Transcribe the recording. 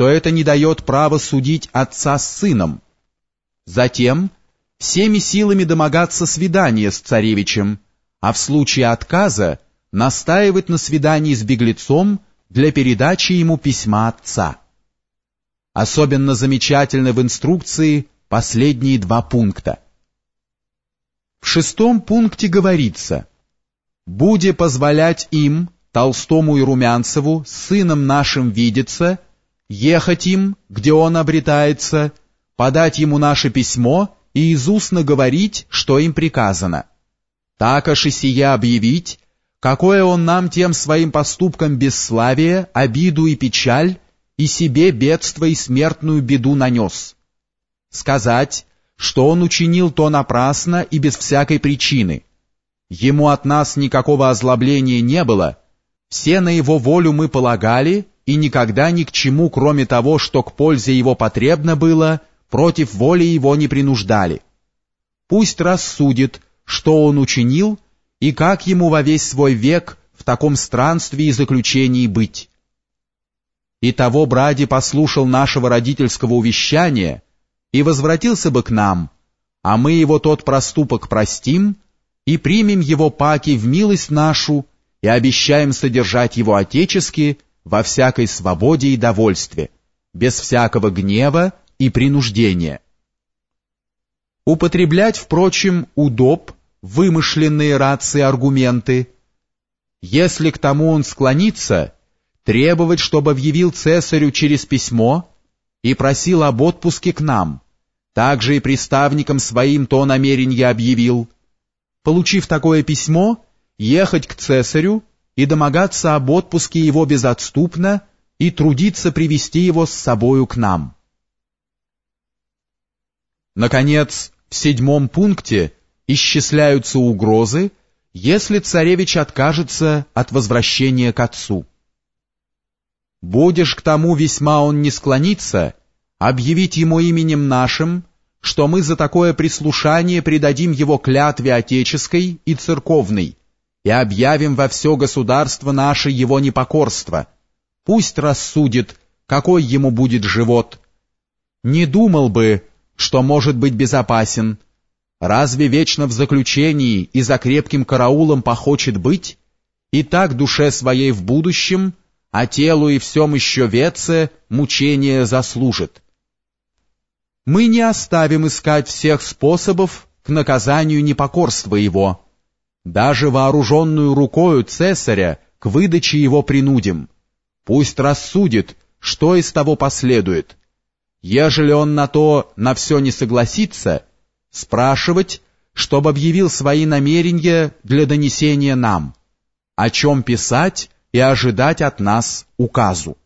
что это не дает права судить отца с сыном. Затем всеми силами домогаться свидания с царевичем, а в случае отказа настаивать на свидании с беглецом для передачи ему письма отца. Особенно замечательны в инструкции последние два пункта. В шестом пункте говорится «Буде позволять им, Толстому и Румянцеву, сыном нашим видеться, ехать им, где он обретается, подать ему наше письмо и из устно говорить, что им приказано. Так и сия объявить, какое он нам тем своим поступком бесславие, обиду и печаль, и себе бедство и смертную беду нанес. Сказать, что он учинил то напрасно и без всякой причины. Ему от нас никакого озлобления не было, все на его волю мы полагали, и никогда ни к чему, кроме того, что к пользе его потребно было, против воли его не принуждали. Пусть рассудит, что он учинил, и как ему во весь свой век в таком странстве и заключении быть. И того Бради послушал нашего родительского увещания и возвратился бы к нам, а мы его тот проступок простим и примем его паки в милость нашу и обещаем содержать его отечески во всякой свободе и довольстве, без всякого гнева и принуждения. Употреблять, впрочем, удоб, вымышленные рации аргументы. Если к тому он склонится, требовать, чтобы объявил цесарю через письмо и просил об отпуске к нам, также и приставникам своим то намерение объявил. Получив такое письмо, ехать к цесарю и домогаться об отпуске его безотступно и трудиться привести его с собою к нам. Наконец, в седьмом пункте исчисляются угрозы, если царевич откажется от возвращения к отцу. Будешь к тому весьма он не склониться, объявить ему именем нашим, что мы за такое прислушание предадим его клятве отеческой и церковной, и объявим во все государство наше его непокорство. Пусть рассудит, какой ему будет живот. Не думал бы, что может быть безопасен. Разве вечно в заключении и за крепким караулом похочет быть? И так душе своей в будущем, а телу и всем еще веце мучение заслужит. Мы не оставим искать всех способов к наказанию непокорства его, даже вооруженную рукою цесаря к выдаче его принудим. Пусть рассудит, что из того последует. Ежели он на то на все не согласится, спрашивать, чтобы объявил свои намерения для донесения нам, о чем писать и ожидать от нас указу.